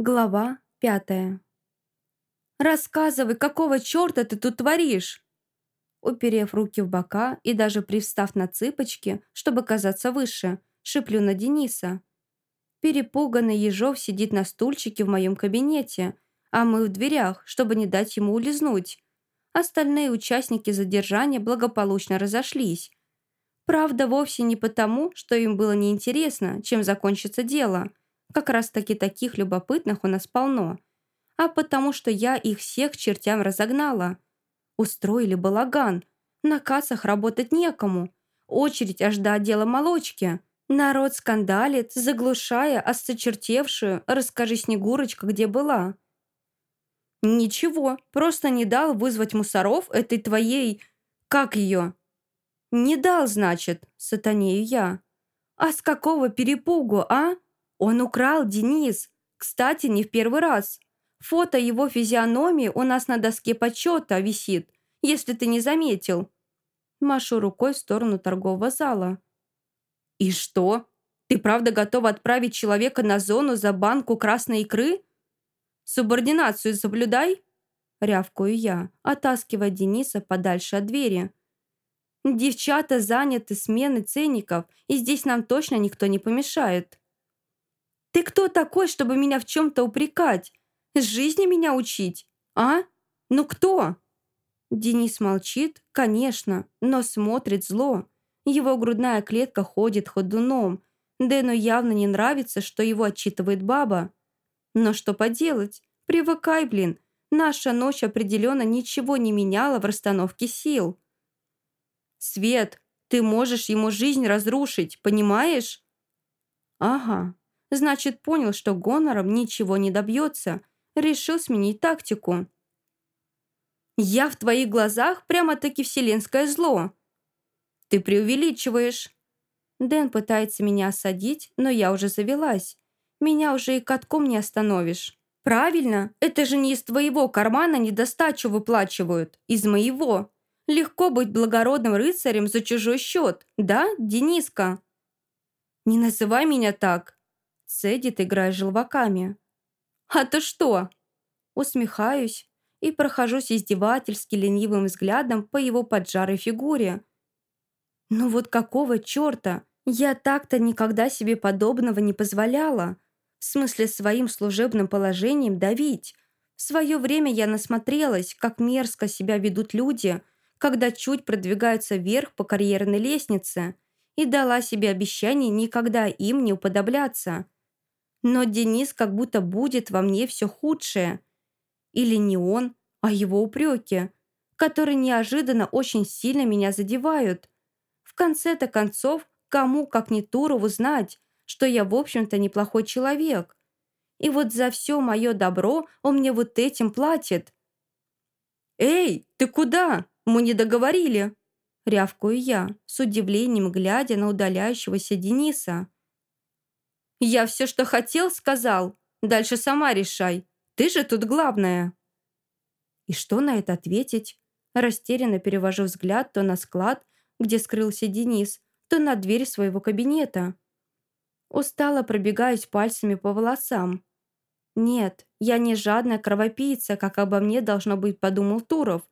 Глава пятая. «Рассказывай, какого черта ты тут творишь?» Уперев руки в бока и даже привстав на цыпочки, чтобы казаться выше, шиплю на Дениса. Перепуганный Ежов сидит на стульчике в моем кабинете, а мы в дверях, чтобы не дать ему улизнуть. Остальные участники задержания благополучно разошлись. Правда, вовсе не потому, что им было неинтересно, чем закончится дело – как раз-таки таких любопытных у нас полно. А потому что я их всех чертям разогнала. Устроили балаган. На кассах работать некому. Очередь аж до отдела молочки. Народ скандалит, заглушая осточертевшую «Расскажи, Снегурочка, где была». «Ничего, просто не дал вызвать мусоров этой твоей... Как ее?» «Не дал, значит, сатанею я. А с какого перепугу, а?» Он украл Денис. Кстати, не в первый раз. Фото его физиономии у нас на доске почета висит, если ты не заметил. Машу рукой в сторону торгового зала. «И что? Ты правда готова отправить человека на зону за банку красной икры? Субординацию соблюдай!» Рявкую я, оттаскивая Дениса подальше от двери. «Девчата заняты сменой ценников, и здесь нам точно никто не помешает». Ты кто такой, чтобы меня в чем-то упрекать? С жизни меня учить? А? Ну кто?» Денис молчит, конечно, но смотрит зло. Его грудная клетка ходит ходуном. Дэну явно не нравится, что его отчитывает баба. Но что поделать? Привыкай, блин. Наша ночь определенно ничего не меняла в расстановке сил. «Свет, ты можешь ему жизнь разрушить, понимаешь?» «Ага, Значит, понял, что гонором ничего не добьется. Решил сменить тактику. «Я в твоих глазах прямо-таки вселенское зло!» «Ты преувеличиваешь!» Дэн пытается меня осадить, но я уже завелась. Меня уже и катком не остановишь. «Правильно, это же не из твоего кармана недостачу выплачивают. Из моего. Легко быть благородным рыцарем за чужой счет, да, Дениска?» «Не называй меня так!» Цедит, играя желваками. «А то что?» Усмехаюсь и прохожусь издевательски ленивым взглядом по его поджарой фигуре. «Ну вот какого черта? Я так-то никогда себе подобного не позволяла. В смысле своим служебным положением давить. В свое время я насмотрелась, как мерзко себя ведут люди, когда чуть продвигаются вверх по карьерной лестнице, и дала себе обещание никогда им не уподобляться. Но Денис как будто будет во мне все худшее. Или не он, а его упреки, которые неожиданно очень сильно меня задевают. В конце-то концов, кому, как не Турову, знать, что я, в общем-то, неплохой человек. И вот за все мое добро он мне вот этим платит. «Эй, ты куда? Мы не договорили!» Рявкую я, с удивлением глядя на удаляющегося Дениса. «Я все, что хотел, сказал. Дальше сама решай. Ты же тут главная». И что на это ответить? Растерянно перевожу взгляд то на склад, где скрылся Денис, то на дверь своего кабинета. Устало пробегаюсь пальцами по волосам. «Нет, я не жадная кровопийца, как обо мне должно быть подумал Туров.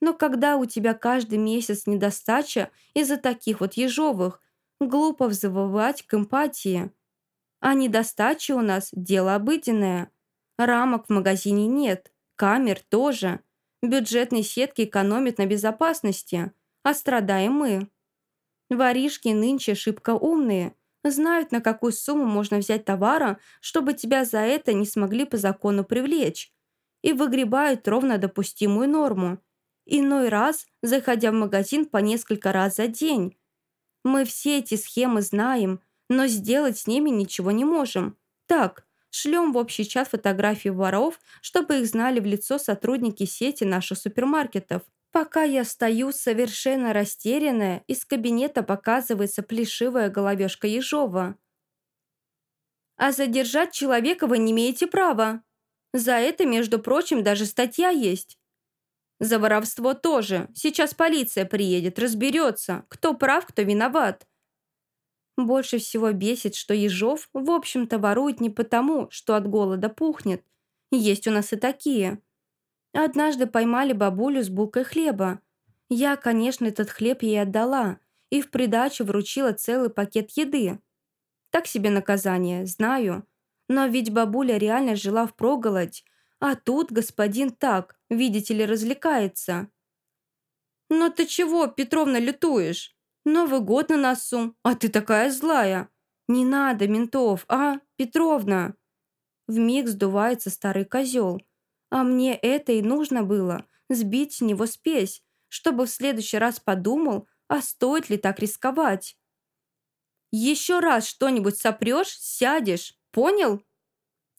Но когда у тебя каждый месяц недостача из-за таких вот ежовых, глупо взывать к эмпатии. А недостача у нас – дело обыденное. Рамок в магазине нет, камер тоже. Бюджетные сетки экономят на безопасности, а страдаем мы. Воришки нынче шибко умные, знают, на какую сумму можно взять товара, чтобы тебя за это не смогли по закону привлечь, и выгребают ровно допустимую норму. Иной раз, заходя в магазин по несколько раз за день. Мы все эти схемы знаем – но сделать с ними ничего не можем. Так, шлем в общий чат фотографии воров, чтобы их знали в лицо сотрудники сети наших супермаркетов. Пока я стою совершенно растерянная, из кабинета показывается плешивая головешка Ежова. «А задержать человека вы не имеете права. За это, между прочим, даже статья есть. За воровство тоже. Сейчас полиция приедет, разберется, кто прав, кто виноват. Больше всего бесит, что Ежов, в общем-то, ворует не потому, что от голода пухнет. Есть у нас и такие. Однажды поймали бабулю с булкой хлеба. Я, конечно, этот хлеб ей отдала и в придачу вручила целый пакет еды. Так себе наказание, знаю. Но ведь бабуля реально жила в проголодь, а тут господин так, видите ли, развлекается. «Но ты чего, Петровна, лютуешь? Новый год на носу, а ты такая злая. Не надо ментов, а, Петровна?» Вмиг сдувается старый козел. А мне это и нужно было, сбить с него спесь, чтобы в следующий раз подумал, а стоит ли так рисковать. «Еще раз что-нибудь сопрешь, сядешь, понял?»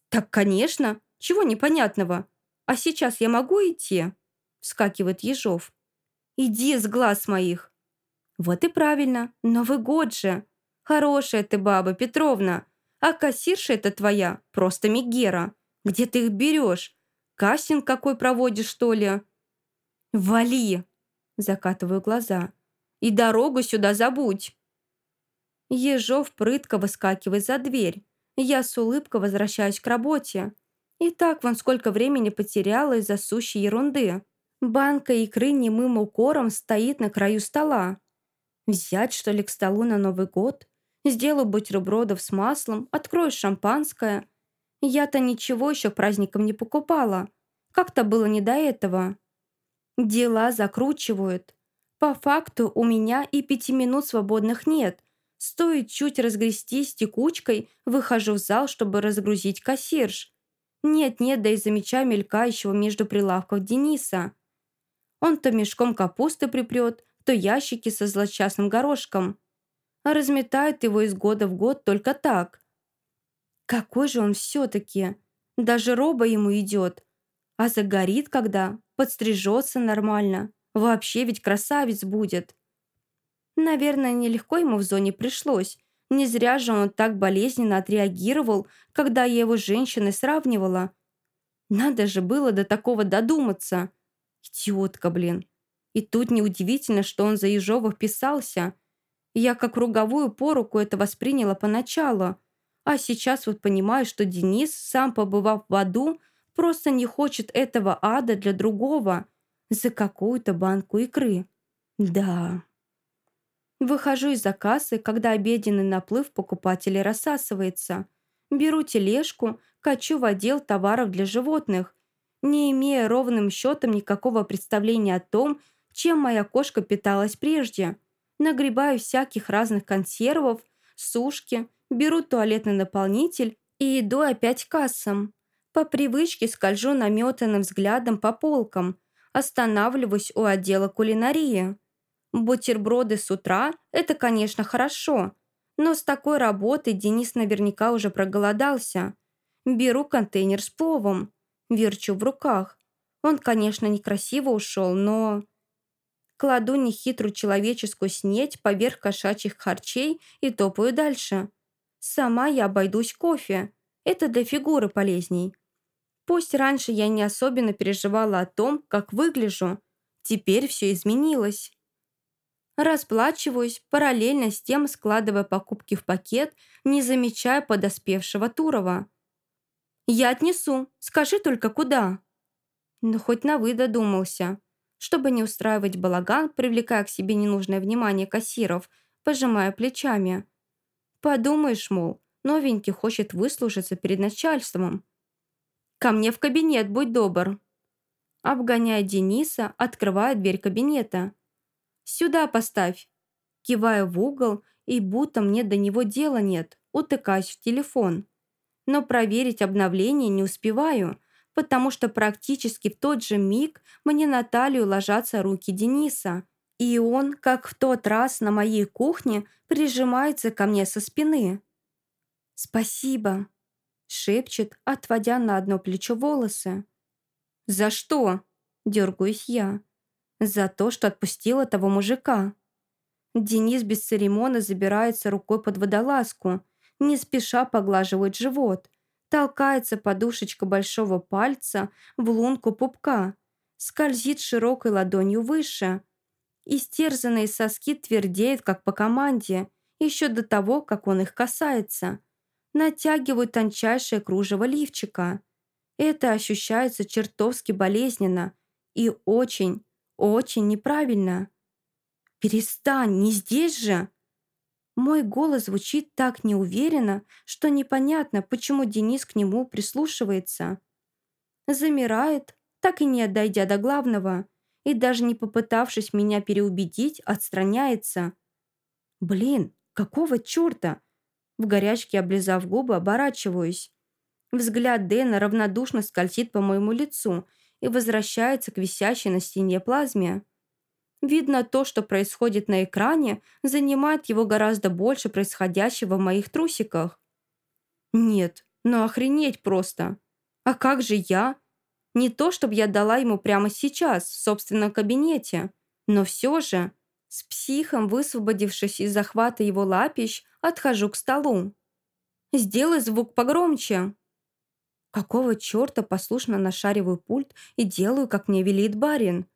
«Так, конечно. Чего непонятного? А сейчас я могу идти?» Вскакивает Ежов. «Иди с глаз моих!» «Вот и правильно. Новый год же. Хорошая ты баба, Петровна. А кассирша это твоя, просто Мегера. Где ты их берешь? Кастинг какой проводишь, что ли?» «Вали!» Закатываю глаза. «И дорогу сюда забудь!» Ежов прытко выскакивает за дверь. Я с улыбкой возвращаюсь к работе. И так вон сколько времени потеряла из-за сущей ерунды. Банка икры немым укором стоит на краю стола. Взять, что ли, к столу на Новый год? Сделаю бутербродов с маслом, открою шампанское. Я-то ничего еще к праздникам не покупала. Как-то было не до этого. Дела закручивают. По факту у меня и пяти минут свободных нет. Стоит чуть разгрестись текучкой, выхожу в зал, чтобы разгрузить кассирш. Нет-нет, да и замечаю мелькающего между прилавков Дениса. Он то мешком капусты припрет, то ящики со злочастным горошком. А разметает его из года в год только так. Какой же он все-таки? Даже роба ему идет. А загорит когда, подстрижется нормально. Вообще ведь красавец будет. Наверное, нелегко ему в зоне пришлось. Не зря же он так болезненно отреагировал, когда я его с женщиной сравнивала. Надо же было до такого додуматься. Идиотка, блин. И тут неудивительно, что он за Ежова вписался. Я как руговую поруку это восприняла поначалу. А сейчас вот понимаю, что Денис, сам побывав в аду, просто не хочет этого ада для другого. За какую-то банку икры. Да... Выхожу из-за кассы, когда обеденный наплыв покупателей рассасывается. Беру тележку, качу в отдел товаров для животных, не имея ровным счетом никакого представления о том, чем моя кошка питалась прежде. Нагребаю всяких разных консервов, сушки, беру туалетный наполнитель и иду опять к кассам. По привычке скольжу наметанным взглядом по полкам, останавливаюсь у отдела кулинарии. Бутерброды с утра – это, конечно, хорошо, но с такой работой Денис наверняка уже проголодался. Беру контейнер с пловом, верчу в руках. Он, конечно, некрасиво ушел, но... Кладу нехитрую человеческую снеть поверх кошачьих харчей и топаю дальше. Сама я обойдусь кофе. Это для фигуры полезней. Пусть раньше я не особенно переживала о том, как выгляжу. Теперь все изменилось. Расплачиваюсь, параллельно с тем складывая покупки в пакет, не замечая подоспевшего Турова. «Я отнесу. Скажи только, куда?» Ну, хоть на вы додумался. Чтобы не устраивать балаган, привлекая к себе ненужное внимание кассиров, пожимая плечами. Подумаешь, мол, новенький хочет выслужиться перед начальством. «Ко мне в кабинет, будь добр!» Обгоняя Дениса, открывая дверь кабинета. Сюда поставь!» Киваю в угол, и будто мне до него дела нет, утыкаюсь в телефон. Но проверить обновление не успеваю, потому что практически в тот же миг мне на талию ложатся руки Дениса, и он, как в тот раз на моей кухне, прижимается ко мне со спины. «Спасибо», — шепчет, отводя на одно плечо волосы. «За что?» — дергаюсь я. За то, что отпустила того мужика. Денис без церемона забирается рукой под водолазку, не спеша поглаживает живот, толкается подушечка большого пальца в лунку пупка, скользит широкой ладонью выше. Истерзанные соски твердеют, как по команде, еще до того, как он их касается. Натягивают тончайшее кружево лифчика. Это ощущается чертовски болезненно и очень, очень неправильно. «Перестань, не здесь же!» Мой голос звучит так неуверенно, что непонятно, почему Денис к нему прислушивается. Замирает, так и не дойдя до главного, и даже не попытавшись меня переубедить, отстраняется. «Блин, какого черта?» В горячке, облизав губы, оборачиваюсь. Взгляд Дэна равнодушно скользит по моему лицу и возвращается к висящей на стене плазме. Видно, то, что происходит на экране, занимает его гораздо больше происходящего в моих трусиках. Нет, ну охренеть просто. А как же я? Не то, чтобы я дала ему прямо сейчас, в собственном кабинете, но все же, с психом, высвободившись из захвата его лапищ, отхожу к столу. «Сделай звук погромче!» Какого черта послушно нашариваю пульт и делаю, как мне велит барин?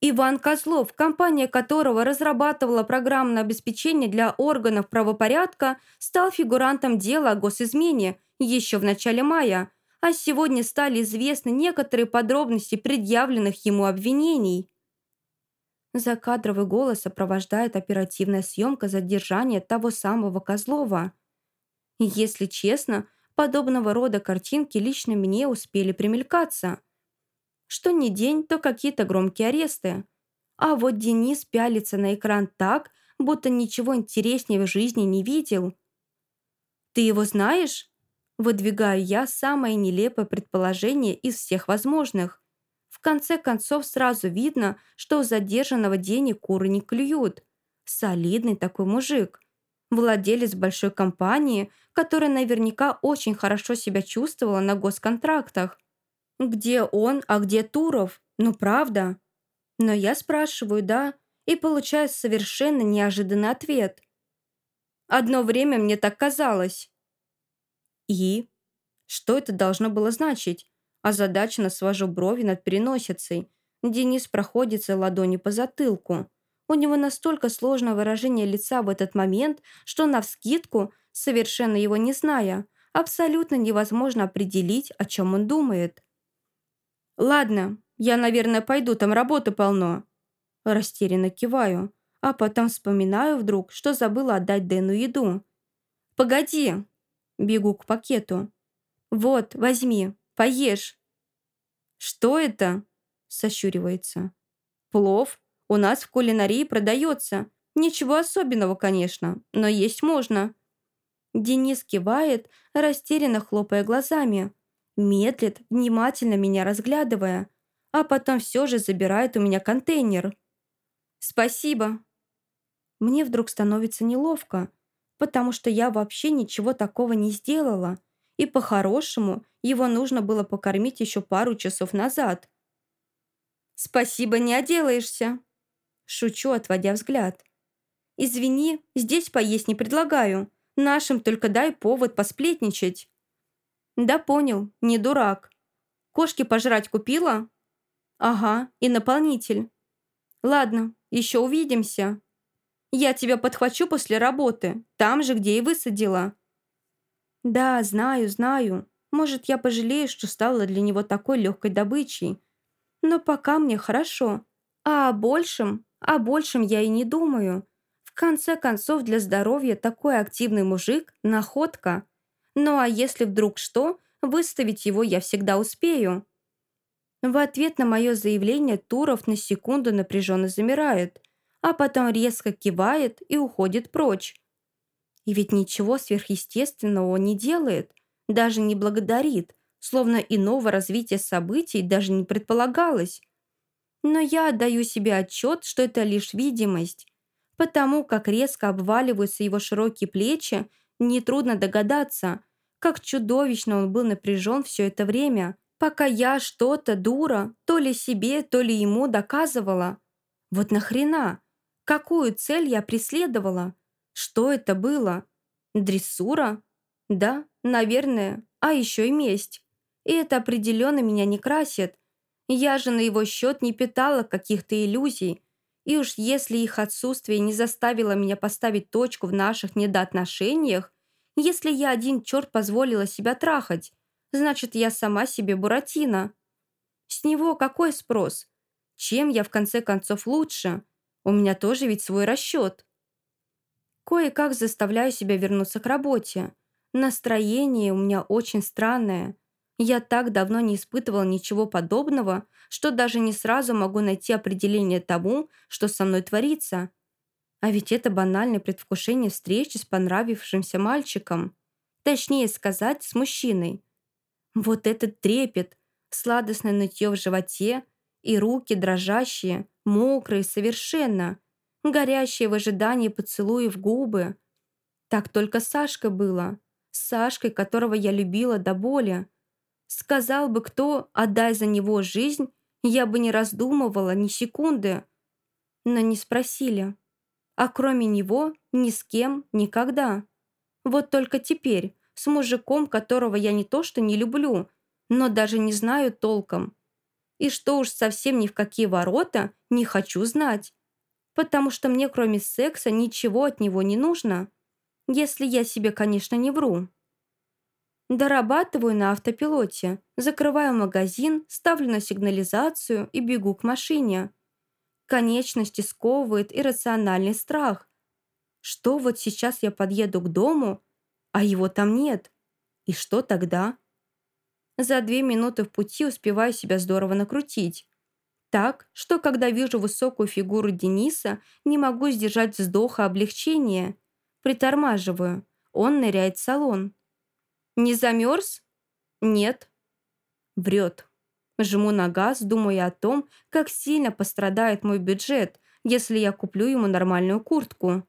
Иван Козлов, компания которого разрабатывала программное обеспечение для органов правопорядка, стал фигурантом дела о госизмене еще в начале мая, а сегодня стали известны некоторые подробности предъявленных ему обвинений. Закадровый голос сопровождает оперативная съемка задержания того самого Козлова. Если честно, подобного рода картинки лично мне успели примелькаться. Что не день, то какие-то громкие аресты. А вот Денис пялится на экран так, будто ничего интереснее в жизни не видел. «Ты его знаешь?» Выдвигаю я самое нелепое предположение из всех возможных. В конце концов сразу видно, что у задержанного денег куры не клюют. Солидный такой мужик владелец большой компании, которая наверняка очень хорошо себя чувствовала на госконтрактах. Где он, а где Туров? Ну, правда. Но я спрашиваю, да, и получаю совершенно неожиданный ответ. Одно время мне так казалось. И? Что это должно было значить? Озадаченно свожу брови над переносицей. Денис проходится ладони по затылку. У него настолько сложное выражение лица в этот момент, что навскидку, совершенно его не зная, абсолютно невозможно определить, о чем он думает. «Ладно, я, наверное, пойду, там работы полно». Растерянно киваю, а потом вспоминаю вдруг, что забыла отдать Дэну еду. «Погоди!» Бегу к пакету. «Вот, возьми, поешь». «Что это?» Сощуривается. «Плов?» У нас в кулинарии продается. Ничего особенного, конечно, но есть можно». Денис кивает, растерянно хлопая глазами. Медлит, внимательно меня разглядывая, а потом все же забирает у меня контейнер. «Спасибо». Мне вдруг становится неловко, потому что я вообще ничего такого не сделала, и по-хорошему его нужно было покормить еще пару часов назад. «Спасибо, не оделаешься», Шучу, отводя взгляд. «Извини, здесь поесть не предлагаю. Нашим только дай повод посплетничать». «Да понял, не дурак. Кошки пожрать купила?» «Ага, и наполнитель». «Ладно, еще увидимся. Я тебя подхвачу после работы, там же, где и высадила». «Да, знаю, знаю. Может, я пожалею, что стала для него такой легкой добычей. Но пока мне хорошо. А о большем о большем я и не думаю. В конце концов, для здоровья такой активный мужик – находка. Ну а если вдруг что, выставить его я всегда успею. В ответ на мое заявление Туров на секунду напряженно замирает, а потом резко кивает и уходит прочь. И ведь ничего сверхъестественного он не делает, даже не благодарит, словно иного развития событий даже не предполагалось. Но я отдаю себе отчет, что это лишь видимость. Потому как резко обваливаются его широкие плечи, нетрудно догадаться, как чудовищно он был напряжен все это время, пока я что-то, дура, то ли себе, то ли ему доказывала. Вот нахрена? Какую цель я преследовала? Что это было? Дрессура? Да, наверное, а еще и месть. И это определенно меня не красит. Я же на его счет не питала каких-то иллюзий. И уж если их отсутствие не заставило меня поставить точку в наших недоотношениях, если я один черт позволила себя трахать, значит, я сама себе Буратино. С него какой спрос? Чем я, в конце концов, лучше? У меня тоже ведь свой расчет. Кое-как заставляю себя вернуться к работе. Настроение у меня очень странное. Я так давно не испытывала ничего подобного, что даже не сразу могу найти определение тому, что со мной творится. А ведь это банальное предвкушение встречи с понравившимся мальчиком. Точнее сказать, с мужчиной. Вот этот трепет, сладостное нытье в животе и руки дрожащие, мокрые совершенно, горящие в ожидании поцелуев губы. Так только Сашка было. С Сашкой, которого я любила до боли. Сказал бы кто, отдай за него жизнь, я бы не раздумывала ни секунды. Но не спросили. А кроме него ни с кем никогда. Вот только теперь, с мужиком, которого я не то что не люблю, но даже не знаю толком. И что уж совсем ни в какие ворота не хочу знать. Потому что мне кроме секса ничего от него не нужно. Если я себе, конечно, не вру. Дорабатываю на автопилоте, закрываю магазин, ставлю на сигнализацию и бегу к машине. Конечности сковывает иррациональный страх. Что вот сейчас я подъеду к дому, а его там нет? И что тогда? За две минуты в пути успеваю себя здорово накрутить. Так, что когда вижу высокую фигуру Дениса, не могу сдержать вздоха облегчения. Притормаживаю. Он ныряет в салон. «Не замерз?» «Нет». Врет. Жму на газ, думая о том, как сильно пострадает мой бюджет, если я куплю ему нормальную куртку.